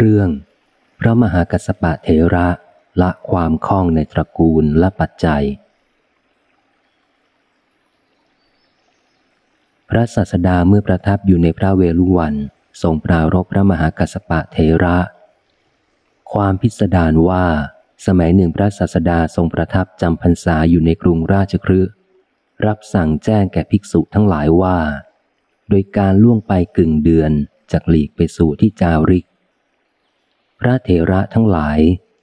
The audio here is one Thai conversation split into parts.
เรื่องพระมหากัสปะเทระละความคล่องในตระกูลและปัจจัย พระศาสดาเมื่อประทับอยู่ในพระเวลุวันทรงปรารบพระมหากัสปะเทระ ความพิสดารว่า สมัยหนึ่งพระศาสดาทรงประทับจำพรรษาอยู่ในกรุงราชครืรับสั่งแจ้งแก่ภิกษุทั้งหลายว่า โดยการล่วงไปกึ่งเดือนจากหลีกไปสู่ที่จาริก พระเถระทั้งหลาย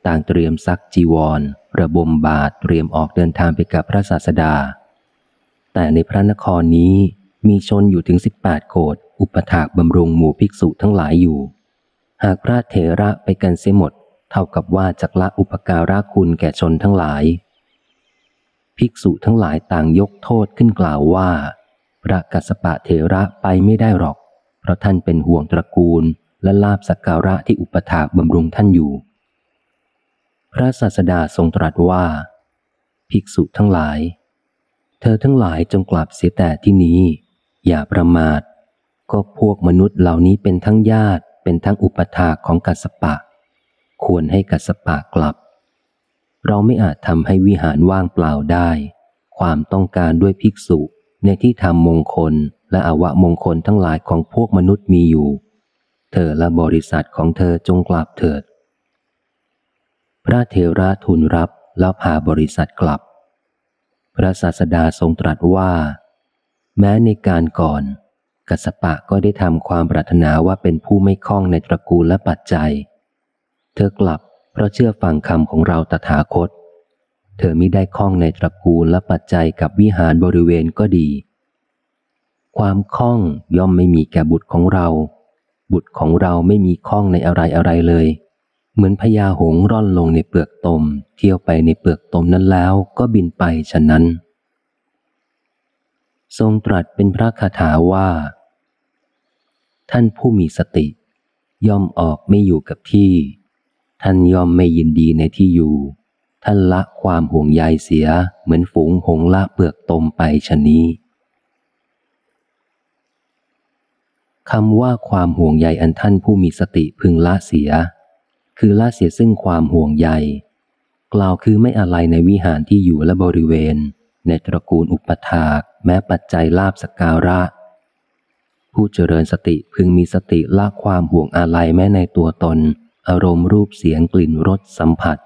ต่างเตรียมซักจีวร ระบมบาทเตรียมออกเดินทางไปกับพระศาสดา แต่ในพระนครนี้มีชนอยู่ถึงสิบแปดโกดอุปถากบำรุงหมู่ภิกษุทั้งหลายอยู่ หากพระเถระไปกันเสียหมด เท่ากับว่าจักละอุปการะคุณแก่ชนทั้งหลาย ภิกษุทั้งหลายต่างยกโทษขึ้นกล่าวว่า พระกัสปะเถระไปไม่ได้หรอก เพราะท่านเป็นห่วงตระกูล และลาบสักการะที่อุปถากบำรุงท่านอยู่ พระศาสดาทรงตรัสว่า ภิกษุทั้งหลาย เธอทั้งหลายจงกลับเสียแต่ที่นี้ อย่าประมาท ก็พวกมนุษย์เหล่านี้เป็นทั้งญาติเป็นทั้งอุปถากของกัสปะ ควรให้กัสปะกลับ เราไม่อาจทำให้วิหารว่างเปล่าได้ ความต้องการด้วยภิกษุในที่ทำมงคลและอวะมงคลทั้งหลายของพวกมนุษย์มีอยู่ เธอและบริษัทของเธอจงกลับเถิด พระเทระทูลรับแล้วพาบริษัทกลับ พระศาสดาทรงตรัสว่า แม้ในการก่อน กัสปะก็ได้ทำความปรารถนาว่าเป็นผู้ไม่คล่องในตระกูลและปัจจัย เธอกลับเพราะเชื่อฟังคำของเราตถาคต เธอมิได้คล่องในตระกูลและปัจจัยกับวิหารบริเวณก็ดี ความคล่องย่อมไม่มีแก่บุตรของเรา บุตรของเราไม่มีคล่องในอะไรอะไรเลย เหมือนพญาหงร่อนลงในเปลือกตม เที่ยวไปในเปลือกตมนั้นแล้วก็บินไปฉะนั้น ทรงตรัสเป็นพระคาถาว่า ท่านผู้มีสติ ย่อมออกไม่อยู่กับที่ ท่านย่อมไม่ยินดีในที่อยู่ ท่านละความห่วงใยเสียเหมือนฝูงหงละเปลือกตมไปชะนี้ คำว่าความห่วงใยอันท่านผู้มีสติพึงละเสีย คือละเสียซึ่งความห่วงใย กล่าวคือไม่อะไรในวิหารที่อยู่และบริเวณ ในตระกูลอุปถากแม้ปัจจัยลาบสการะ ผู้เจริญสติพึงมีสติละความห่วงอาลัยแม้ในตัวตน อารมณ์รูปเสียงกลิ่นรสสัมผัส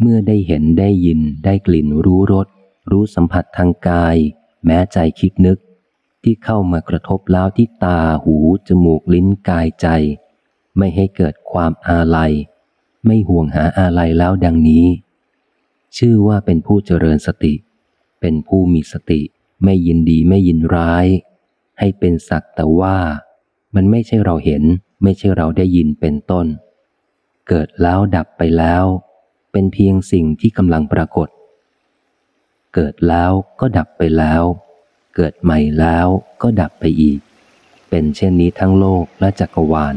เมื่อได้เห็นได้ยินได้กลิ่นรู้รสรู้สัมผัสทางกาย แม้ใจคิดนึก ที่เข้ามากระทบแล้วที่ตาหู จมูกลิ้นกายใจ ไม่ให้เกิดความอาลัย ไม่ห่วงหาอาลัยแล้วดังนี้ ชื่อว่าเป็นผู้เจริญสติ เป็นผู้มีสติ ไม่ยินดีไม่ยินร้าย ให้เป็นสักแต่ว่า มันไม่ใช่เราเห็น ไม่ใช่เราได้ยินเป็นต้น เกิดแล้วดับไปแล้ว เป็นเพียงสิ่งที่กำลังปรากฏ เกิดแล้วก็ดับไปแล้ว เกิดใหม่แล้วก็ดับไปอีก เป็นเช่นนี้ทั้งโลกและจักรวาล